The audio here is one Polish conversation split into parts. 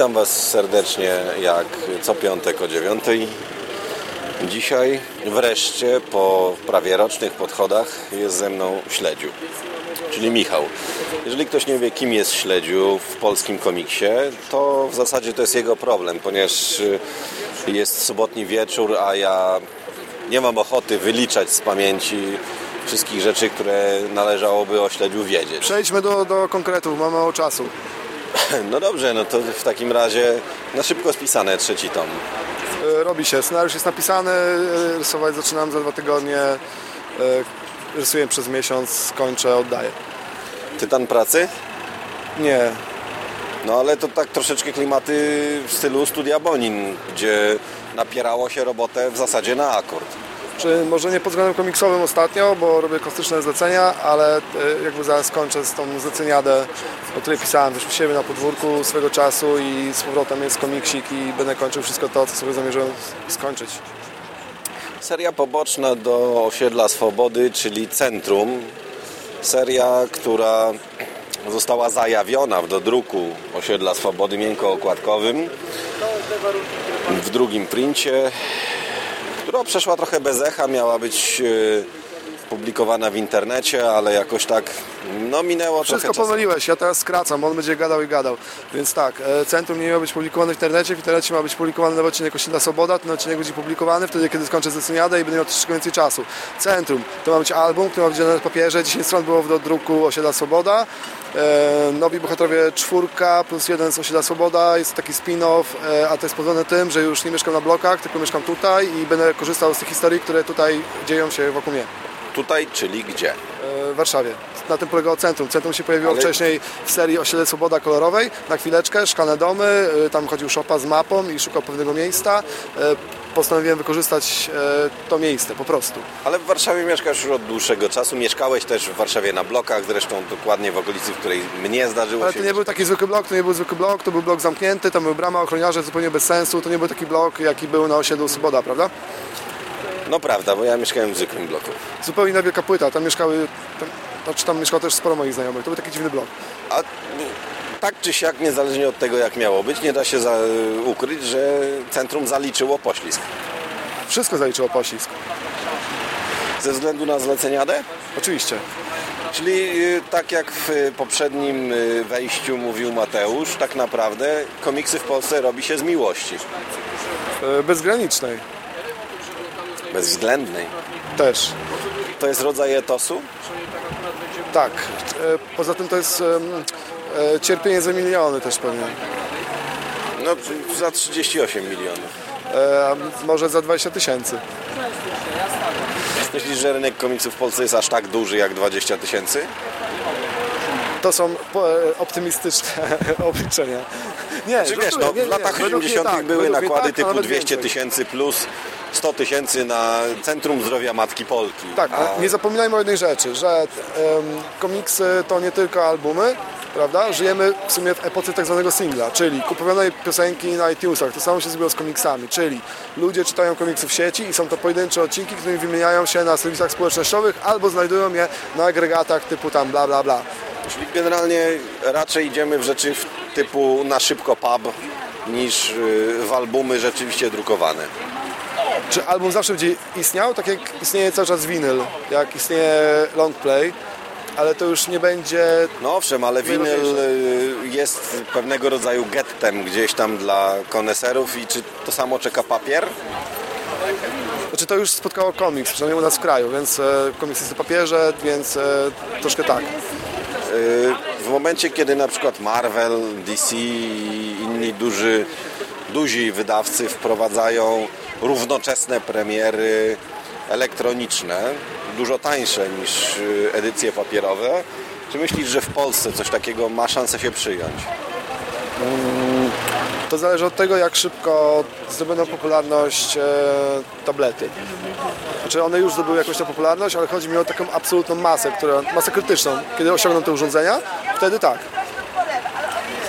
Witam Was serdecznie jak co piątek o dziewiątej. Dzisiaj wreszcie po prawie rocznych podchodach jest ze mną Śledziu, czyli Michał. Jeżeli ktoś nie wie kim jest Śledziu w polskim komiksie, to w zasadzie to jest jego problem, ponieważ y, jest sobotni wieczór, a ja nie mam ochoty wyliczać z pamięci wszystkich rzeczy, które należałoby o Śledziu wiedzieć. Przejdźmy do, do konkretów, mamy mało czasu. No dobrze, no to w takim razie na szybko spisane trzeci tom. E, Robi się, scenariusz jest napisany, e, rysować zaczynam za dwa tygodnie, e, rysuję przez miesiąc, kończę, oddaję. Tytan pracy? Nie, No ale to tak troszeczkę klimaty w stylu studia Bonin, gdzie napierało się robotę w zasadzie na akord. Czy może nie pod względem komiksowym ostatnio, bo robię kostyczne zlecenia, ale e, jakby zaraz kończę z tą zleceniadę, o której pisałem też u siebie na podwórku swego czasu i z powrotem jest komiksik i będę kończył wszystko to, co sobie zamierzyłem skończyć. Seria poboczna do Osiedla Swobody, czyli Centrum. Seria, która została zajawiona do druku Osiedla Swobody miękko-okładkowym w drugim princie, która przeszła trochę bez echa, miała być e, publikowana w internecie, ale jakoś tak no minęło Wszystko trochę pomyliłeś, ja teraz skracam, on będzie gadał i gadał. Więc tak, e, centrum nie miało być publikowane w internecie, w internecie ma być publikowany nowy odcinek Osiedla Swoboda, ten odcinek będzie publikowany wtedy, kiedy skończę zleceniadę i będę miał troszeczkę więcej czasu. Centrum, to ma być album, który ma być na papierze, 10 stron było do druku Osiedla Swoboda. E, nowi bohaterowie czwórka plus jeden z Osiedla Swoboda, jest taki spin-off, e, a to jest powodzone tym, że już nie mieszkam na blokach, tylko mieszkam tutaj i będę korzystał z tych historii, które tutaj dzieją się wokół mnie. Tutaj, czyli gdzie? w Warszawie. Na tym polegało centrum. Centrum się pojawiło Ale- wcześniej w serii Osiedle Swoboda Kolorowej. Na chwileczkę, szklane domy, y, tam chodził szopa z mapą i szukał pewnego miejsca. Y, Postanowiłem wykorzystać to miejsce po prostu. Ale w Warszawie mieszkasz już od dłuższego czasu. Mieszkałeś też w Warszawie na blokach, zresztą dokładnie w okolicy, w której mnie zdarzyło Ale się. to nie był taki zwykły blok, to nie był zwykły blok, to był blok zamknięty, tam były brama, ochroniarze, zupełnie bez sensu. To nie był taki blok, jaki był na osiedlu Swoboda, prawda? No prawda, bo ja mieszkałem w zwykłym bloku. Zupełnie inna wielka płyta, tam mieszkały, tam, znaczy tam mieszkało też sporo moich znajomych. To był taki dziwny blok. A tak czy siak, niezależnie od tego jak miało być, nie da się za, ukryć, że centrum zaliczyło poślizg. Wszystko zaliczyło poślizg. Ze względu na zleceniadę? Oczywiście. Czyli y, tak jak w y, poprzednim y, wejściu mówił Mateusz, tak naprawdę komiksy w Polsce robi się z miłości. Y, Bezgranicznej Bezwzględnej. też. To jest rodzaj etosu? Tak. E, Poza tym to jest e, cierpienie za miliony też pewnie. No za 38 milionów. E, Może za 20 tysięcy. Myślisz, że rynek komiksów w Polsce jest aż tak duży jak 20 tysięcy? To są e, optymistyczne obliczenia. Nie, Czy wiesz, no, nie, w latach według mnie 80. tak, były nakłady tak, typu nawet 200 więcej. tysięcy plus 100 tysięcy na Centrum Zdrowia Matki Polki. Tak, A nie zapominajmy o jednej rzeczy, że em, komiksy to nie tylko albumy, prawda? Żyjemy w sumie w epoce tak zwanego singla, czyli kupowanej piosenki na iTunesach. To samo się zrobiło z komiksami, czyli ludzie czytają komiksy w sieci i są to pojedyncze odcinki, które wymieniają się na serwisach społecznościowych albo znajdują je na agregatach typu tam bla bla bla. Czyli generalnie raczej idziemy w rzeczy typu na szybko pub niż y, w albumy rzeczywiście drukowane. Czy album zawsze będzie istniał, tak jak istnieje cały czas winyl, jak istnieje long play, ale to już nie będzie No owszem, ale winyl y, jest pewnego rodzaju gettem gdzieś tam dla koneserów i czy to samo czeka papier? Znaczy to już spotkało komiks, przynajmniej u nas w kraju, więc e, komiks jest na papierze, więc e, troszkę tak. Y, W momencie, kiedy na przykład Marvel, DC i inni duży, duzi wydawcy wprowadzają równoczesne premiery elektroniczne, dużo tańsze niż y, edycje papierowe, czy myślisz, że w Polsce coś takiego ma szansę się przyjąć? Mm, To zależy od tego, jak szybko zdobędą popularność e, tablety. Znaczy one już zdobyły jakąś tam popularność, ale chodzi mi o taką absolutną masę, która, masę krytyczną. Kiedy osiągną te urządzenia, wtedy tak.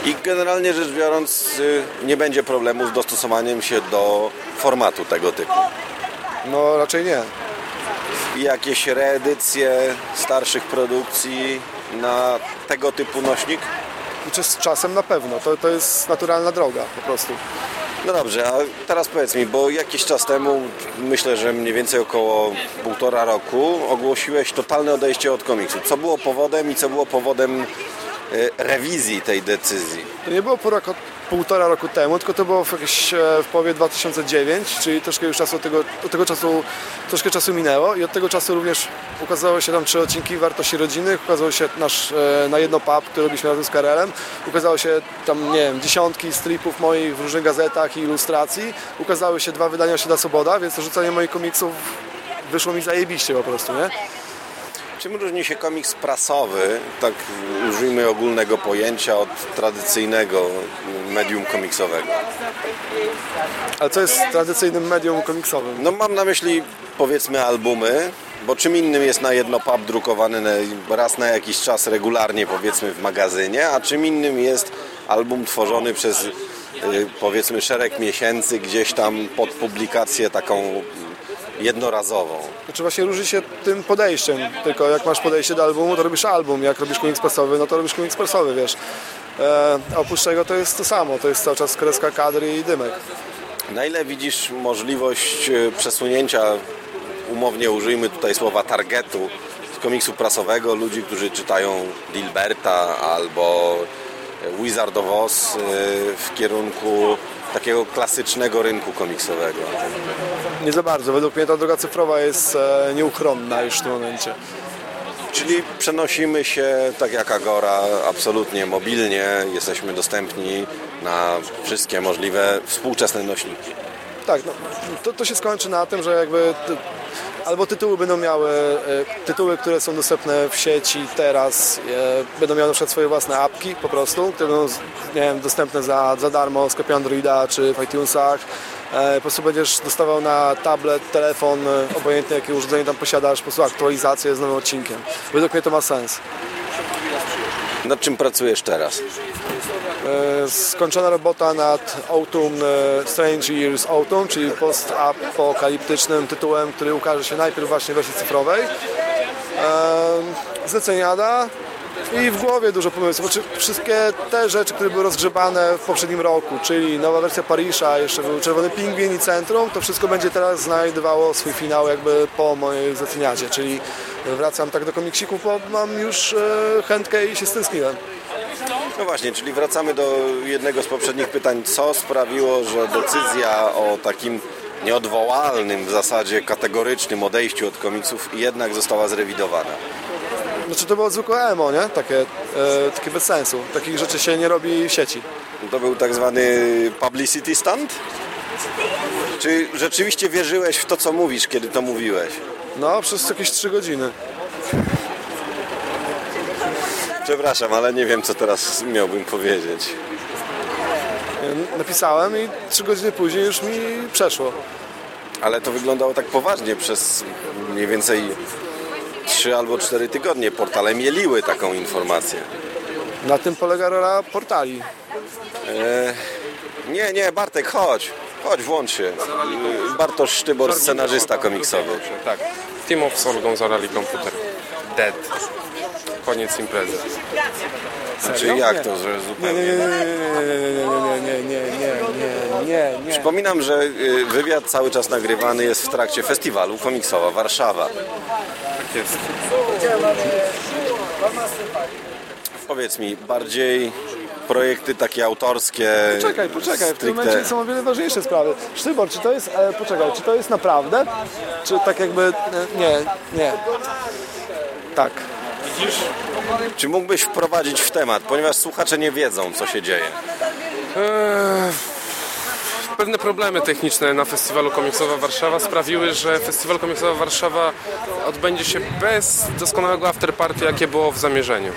I generalnie rzecz biorąc y, nie będzie problemu z dostosowaniem się do formatu tego typu. No raczej nie. I jakieś reedycje starszych produkcji na tego typu nośnik? Znaczy z czasem na pewno. To, to jest naturalna droga po prostu. No dobrze, a teraz powiedz mi, bo jakiś czas temu, myślę, że mniej więcej około półtora roku, ogłosiłeś totalne odejście od komiksu. Co było powodem i co było powodem rewizji tej decyzji? To nie było roku, półtora roku temu, tylko to było w, jakieś, e, w połowie 2009, czyli troszkę już czasu tego, od tego czasu, troszkę czasu minęło i od tego czasu również ukazały się tam trzy odcinki Wartości Rodzinnych, ukazało się nasz e, na jedno pub, który robiliśmy razem z Karelem, ukazało się tam, nie wiem, dziesiątki stripów moich w różnych gazetach i ilustracji, ukazały się dwa wydania Osiedla Soboda, więc rzucanie moich komiksów wyszło mi zajebiście po prostu, nie? Czym różni się komiks prasowy, tak użyjmy ogólnego pojęcia, od tradycyjnego medium komiksowego? Ale co jest tradycyjnym medium komiksowym? No mam na myśli powiedzmy albumy, bo czym innym jest na jedno pub drukowany raz na jakiś czas regularnie powiedzmy w magazynie, a czym innym jest album tworzony przez y, powiedzmy szereg miesięcy gdzieś tam pod publikację taką jednorazową. Znaczy właśnie różni się tym podejściem, tylko jak masz podejście do albumu, to robisz album, jak robisz komiks prasowy, no to robisz komiks prasowy, wiesz. E, a oprócz tego to jest to samo, to jest cały czas kreska kadry i dymek. Na ile widzisz możliwość e, przesunięcia, umownie użyjmy tutaj słowa targetu, z komiksu prasowego, ludzi, którzy czytają Dilberta albo Wizard of Oz e, w kierunku takiego klasycznego rynku komiksowego? Nie za bardzo, według mnie ta droga cyfrowa jest e, nieuchronna już w tym momencie. Czyli przenosimy się, tak jak Agora, absolutnie mobilnie, jesteśmy dostępni na wszystkie możliwe współczesne nośniki. Tak, no, to, to się skończy na tym, że jakby albo tytuły będą miały, e, tytuły, które są dostępne w sieci teraz, e, będą miały na przykład swoje własne apki po prostu, które będą nie wiem, dostępne za, za darmo w sklepie Androida czy w iTunesach. E, po prostu będziesz dostawał na tablet, telefon, obojętnie jakie urządzenie tam posiadasz, po prostu aktualizację z nowym odcinkiem. Według mnie to ma sens. Nad czym pracujesz teraz? E, skończona robota nad Autumn, e, Strange Years Autumn, czyli post-apokaliptycznym tytułem, który ukaże się najpierw właśnie w wersji cyfrowej. E, Zleceniada i w głowie dużo pomysłów. Znaczy, wszystkie te rzeczy, które były rozgrzebane w poprzednim roku, czyli nowa wersja Parisza, jeszcze był Czerwony Pingwin i Centrum, to wszystko będzie teraz znajdowało swój finał jakby po mojej zleceniadzie, czyli wracam tak do komiksików, bo mam już chętkę i się stęskniłem. No właśnie, czyli wracamy do jednego z poprzednich pytań. Co sprawiło, że decyzja o takim nieodwołalnym w zasadzie kategorycznym odejściu od komiksów jednak została zrewidowana? Znaczy to było zwykłe emo, nie? Takie, e, takie bez sensu. Takich rzeczy się nie robi w sieci. To był tak zwany publicity stunt? Czy rzeczywiście wierzyłeś w to, co mówisz, kiedy to mówiłeś? No, przez jakieś 3 godziny. Przepraszam, ale nie wiem, co teraz miałbym powiedzieć. E, Napisałem i 3 godziny później już mi przeszło. Ale to wyglądało tak poważnie przez mniej więcej 3 albo 4 tygodnie. Portale mieliły taką informację. Na tym polega rola portali. Nie, nie, Bartek, chodź. Chodź, włącz się. Bartosz Sztybor, scenarzysta komiksowy. Tak. Team of Sorgon zarali komputer. Dead. Koniec imprezy. Czy jak to, że Nie, nie, zupełnie... nie, nie, nie, nie, nie, nie, nie, nie, nie. Przypominam, że y, wywiad cały czas nagrywany jest w trakcie festiwalu Komiksowa Warszawa. Tak jest. Powiedz mi, bardziej projekty takie autorskie. Poczekaj, poczekaj, w tym momencie są o wiele ważniejsze sprawy. Sztybor, czy to jest, e, poczekaj, czy to jest naprawdę? Czy tak jakby, e, nie, nie. Tak. Czy mógłbyś wprowadzić w temat, ponieważ słuchacze nie wiedzą, co się dzieje? Eee, pewne problemy techniczne na festiwalu Komiksowa Warszawa sprawiły, że festiwal Komiksowa Warszawa odbędzie się bez doskonałego afterparty, jakie było w zamierzeniu.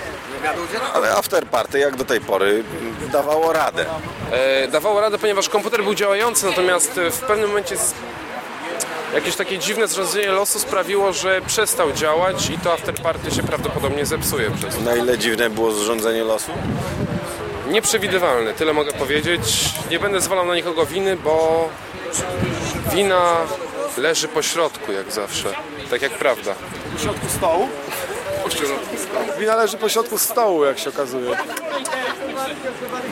Ale afterparty jak do tej pory dawało radę. E, dawało radę, ponieważ komputer był działający, natomiast w pewnym momencie. Jakieś takie dziwne zrodzenie losu sprawiło, że przestał działać i to afterparty się prawdopodobnie zepsuje przez to. Na ile dziwne było zrządzenie losu? Nieprzewidywalny, tyle mogę powiedzieć. Nie będę zwalał na nikogo winy, bo wina leży po środku, jak zawsze. Tak jak prawda. Po środku stołu? Wina leży po środku stołu, jak się okazuje.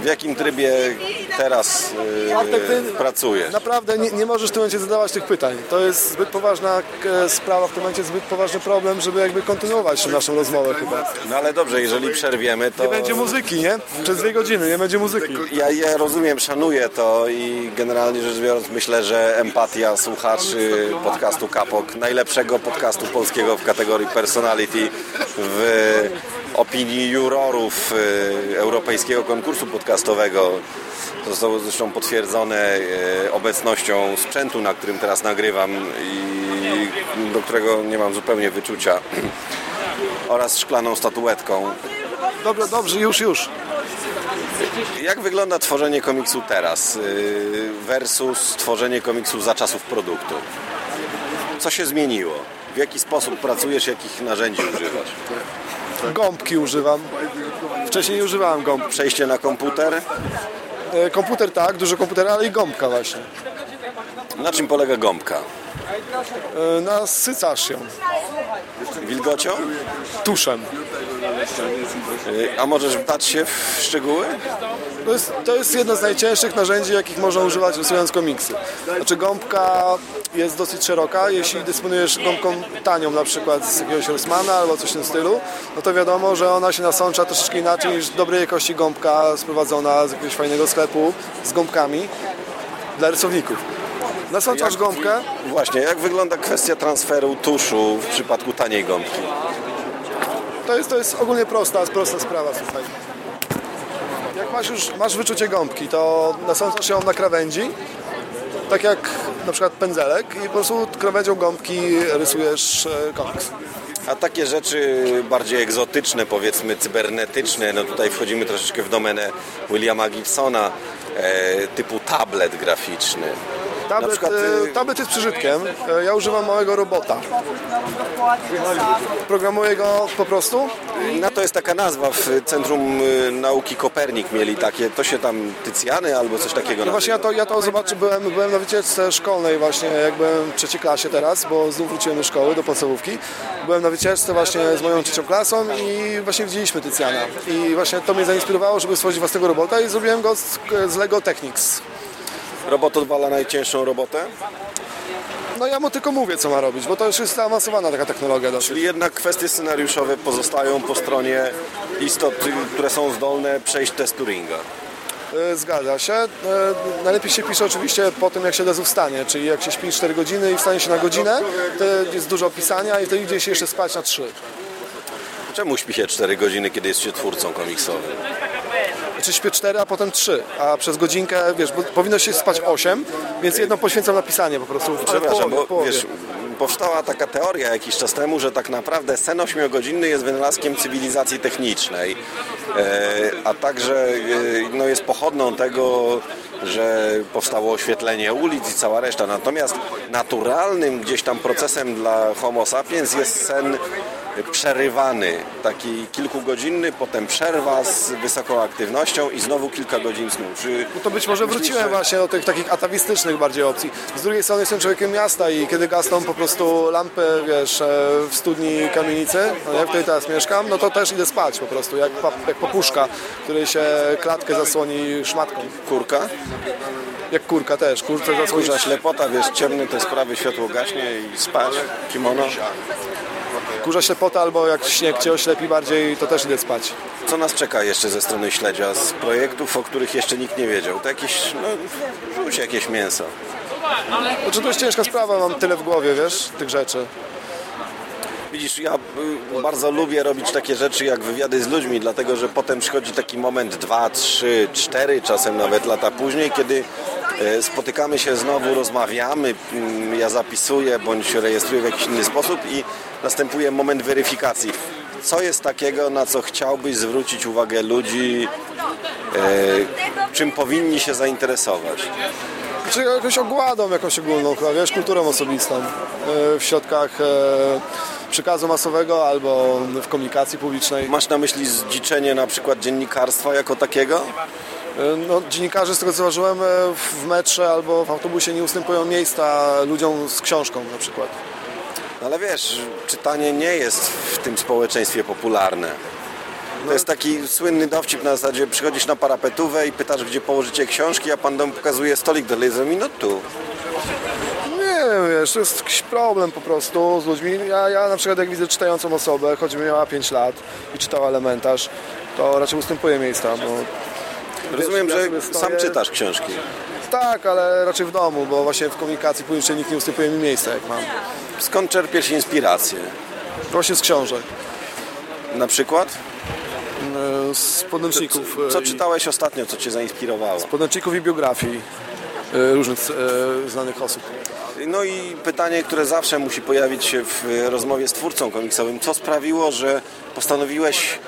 W jakim trybie teraz Bartek, ty- pracujesz? Naprawdę nie, nie możesz w tym momencie zadawać tych pytań. To jest zbyt poważna e, sprawa, w tym momencie zbyt poważny problem, żeby jakby kontynuować naszą rozmowę chyba. No ale dobrze, jeżeli przerwiemy, to... Nie będzie muzyki, nie? Przez dwie godziny nie będzie muzyki. Ja, ja rozumiem, szanuję to i generalnie rzecz biorąc myślę, że empatia słuchaczy podcastu Kapok, najlepszego podcastu polskiego w kategorii personality w opinii jurorów y, Europejskiego Konkursu Podcastowego zostało zresztą potwierdzone y, obecnością sprzętu, na którym teraz nagrywam i do którego nie mam zupełnie wyczucia oraz szklaną statuetką. Dobrze, dobrze, już, już. Jak wygląda tworzenie komiksu teraz yy, versus tworzenie komiksu za czasów produktu? Co się zmieniło? W jaki sposób pracujesz, jakich narzędzi używasz? Gąbki używam. Wcześniej nie używałem gąb. Przejście na komputer? E, Komputer tak, dużo komputera, ale i gąbka właśnie. Na czym polega gąbka? E, Nasycasz ją Wilgocią? tuszem. Yy, A możesz wdać się w szczegóły? To jest, to jest jedno z najcięższych narzędzi, jakich można używać rysując komiksy. Znaczy gąbka jest dosyć szeroka, jeśli dysponujesz gąbką tanią na przykład z jakiegoś Rossmana albo coś w tym stylu, no to wiadomo, że ona się nasącza troszeczkę inaczej niż dobrej jakości gąbka sprowadzona z jakiegoś fajnego sklepu z gąbkami dla rysowników. Nasączasz gąbkę, Właśnie, jak wygląda kwestia transferu tuszu w przypadku taniej gąbki? To jest, to jest ogólnie prosta, prosta sprawa, słuchaj. Jak masz już masz wyczucie gąbki, to nasączasz ją na krawędzi, tak jak na przykład pędzelek i po prostu krawędzią gąbki rysujesz e, komiks. A takie rzeczy bardziej egzotyczne, powiedzmy cybernetyczne, no tutaj wchodzimy troszeczkę w domenę Williama Gibsona, e, typu tablet graficzny. Tablet, przykład, e, y- tablet jest przeżytkiem. E, Ja używam małego robota. Programuję go po prostu. Na to jest taka nazwa w Centrum y, Nauki Kopernik mieli takie, to się tam Tycjany albo coś takiego No właśnie ja nazywa. to, ja to zobaczy, byłem, byłem na wycieczce szkolnej właśnie, jak byłem w trzeciej klasie teraz, bo znów wróciłem do szkoły, do podstawówki. Byłem na wycieczce właśnie z moją trzecią klasą i właśnie widzieliśmy Tycjana. I właśnie to mnie zainspirowało, żeby stworzyć własnego robota i zrobiłem go z, z Lego Technics. Robot odwala najcięższą robotę? No ja mu tylko mówię, co ma robić, bo to już jest zaawansowana taka technologia dosyć. Czyli jednak kwestie scenariuszowe pozostają po stronie istot, które są zdolne przejść test Turinga. E, Zgadza się. E, Najlepiej się pisze oczywiście po tym, jak się lezu wstanie, czyli jak się śpi 4 godziny i wstanie się na godzinę, to jest dużo pisania i wtedy idzie się jeszcze spać na 3. Czemu śpi się 4 godziny, kiedy jest się twórcą komiksowym? Znaczy śpię 4, a potem 3, a przez godzinkę, wiesz, powinno się spać 8, więc jedno poświęcam na pisanie po prostu. Przepraszam, połowie, bo wiesz, powstała taka teoria jakiś czas temu, że tak naprawdę sen ośmiogodzinny jest wynalazkiem cywilizacji technicznej, e, a także e, no, jest pochodną tego, że powstało oświetlenie ulic i cała reszta. Natomiast naturalnym gdzieś tam procesem dla Homo sapiens jest sen przerywany, taki kilkugodzinny, potem przerwa z wysoką aktywnością i znowu kilka godzin snu. Czy No to być może wróciłem właśnie do tych takich atawistycznych bardziej opcji. Z drugiej strony jestem człowiekiem miasta i kiedy gasną po prostu lampy, wiesz, e, w studni kamienicy, no nie, w której teraz mieszkam, no to też idę spać po prostu, jak, pa, jak papuszka, której się klatkę zasłoni szmatką. kurka? Jak kurka też, kurce zasłoni Kurza ślepota, wiesz, ciemny te sprawy, światło gaśnie i spać, kimono. Kurza ślepota albo jak śnieg cię oślepi bardziej, to też idę spać. Co nas czeka jeszcze ze strony śledzia z projektów, o których jeszcze nikt nie wiedział? To jakieś, no, rzuć jakieś mięso. Znaczy to jest ciężka sprawa, mam tyle w głowie, wiesz, tych rzeczy. Widzisz, ja y, bardzo lubię robić takie rzeczy jak wywiady z ludźmi, dlatego że potem przychodzi taki moment, dwa, trzy, cztery, czasem nawet lata później, kiedy Spotykamy się znowu, rozmawiamy, mm, ja zapisuję bądź rejestruję w jakiś inny sposób i następuje moment weryfikacji. Co jest takiego, na co chciałbyś zwrócić uwagę ludzi, e, czym powinni się zainteresować? Czy jakąś ogładą jakąś ogólną chyba, wiesz, kulturą osobistą e, w środkach e, przekazu masowego albo w komunikacji publicznej. Masz na myśli zdziczenie na przykład dziennikarstwa jako takiego? E, No, dziennikarze, z tego co zauważyłem, e, w metrze albo w autobusie nie ustępują miejsca ludziom z książką na przykład. No Ale wiesz, czytanie nie jest w tym społeczeństwie popularne. To jest taki słynny dowcip na zasadzie przychodzisz na parapetówę i pytasz, gdzie położycie książki, a pan dom pokazuje stolik i no tu. Nie wiesz, to jest jakiś problem po prostu z ludźmi. Ja, ja na przykład jak widzę czytającą osobę, choćby miała 5 lat i czytała elementarz, to raczej ustępuje miejsca, bo Rozumiem, że stoję- sam czytasz książki. tak, ale raczej w domu, bo właśnie w komunikacji publicznej nikt nie ustępuje mi miejsca, jak mam. Skąd czerpiesz inspirację? Właśnie z książek, Na przykład? e, z podręczników, Co e, i- czytałeś ostatnio, co cię zainspirowało? podręczników i biografii e, różnych e, znanych osób. No i pytanie, które zawsze musi pojawić się w rozmowie z twórcą komiksowym. Co sprawiło, że postanowiłeś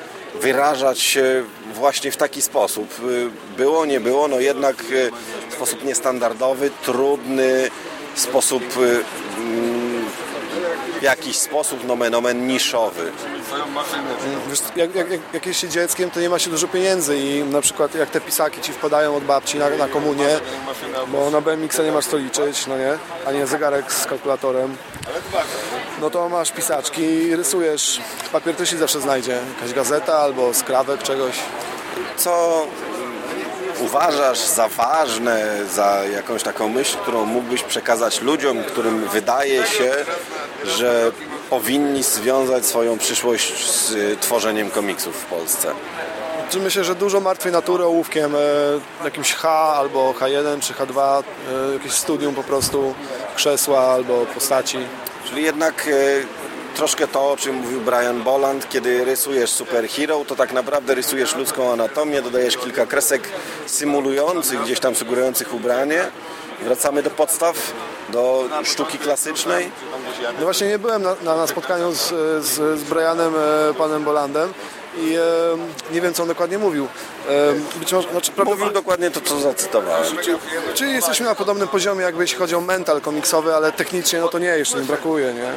wyrażać się właśnie w taki sposób? Było, nie było, no jednak w sposób niestandardowy, trudny, sposób y, mm, w jakiś sposób nomen omen niszowy. Wiesz, jak, jak, jak, jest się dzieckiem, to nie ma się dużo pieniędzy i na przykład jak te pisaki ci wpadają od babci na, na komunię, bo na BMX-a nie masz co liczyć, no nie, a nie zegarek z kalkulatorem, no to masz pisaczki i rysujesz. Papier też się zawsze znajdzie, jakaś gazeta albo skrawek czegoś. Co uważasz za ważne, za jakąś taką myśl, którą mógłbyś przekazać ludziom, którym wydaje się, że powinni związać swoją przyszłość z y, tworzeniem komiksów w Polsce? Czy myślę, że dużo martwej natury ołówkiem, e, jakimś H albo H1 czy H2, e, jakieś studium po prostu, krzesła albo postaci. Czyli jednak y, troszkę to, o czym mówił Brian Boland, kiedy rysujesz superhero, to tak naprawdę rysujesz ludzką anatomię, dodajesz kilka kresek symulujących, gdzieś tam sugerujących ubranie. Wracamy do podstaw, do sztuki klasycznej. No właśnie nie byłem na, na, na spotkaniu z, z, z Brianem, e, panem Bolandem i e, nie wiem co on dokładnie mówił. E, być może, znaczy, Mówił dokładnie to, co zacytowałem. czyli jesteśmy na podobnym poziomie jakby jeśli chodzi o mental komiksowy, ale technicznie no to nie, jeszcze nie brakuje, nie?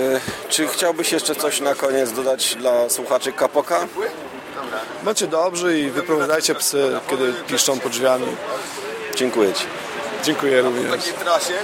Y, Czy chciałbyś jeszcze coś na koniec dodać dla słuchaczy Kapoka? Bądźcie dobrzy i wyprowadzajcie psy, kiedy piszczą pod drzwiami. Dziękuję Ci. Dziękuję również. trasie.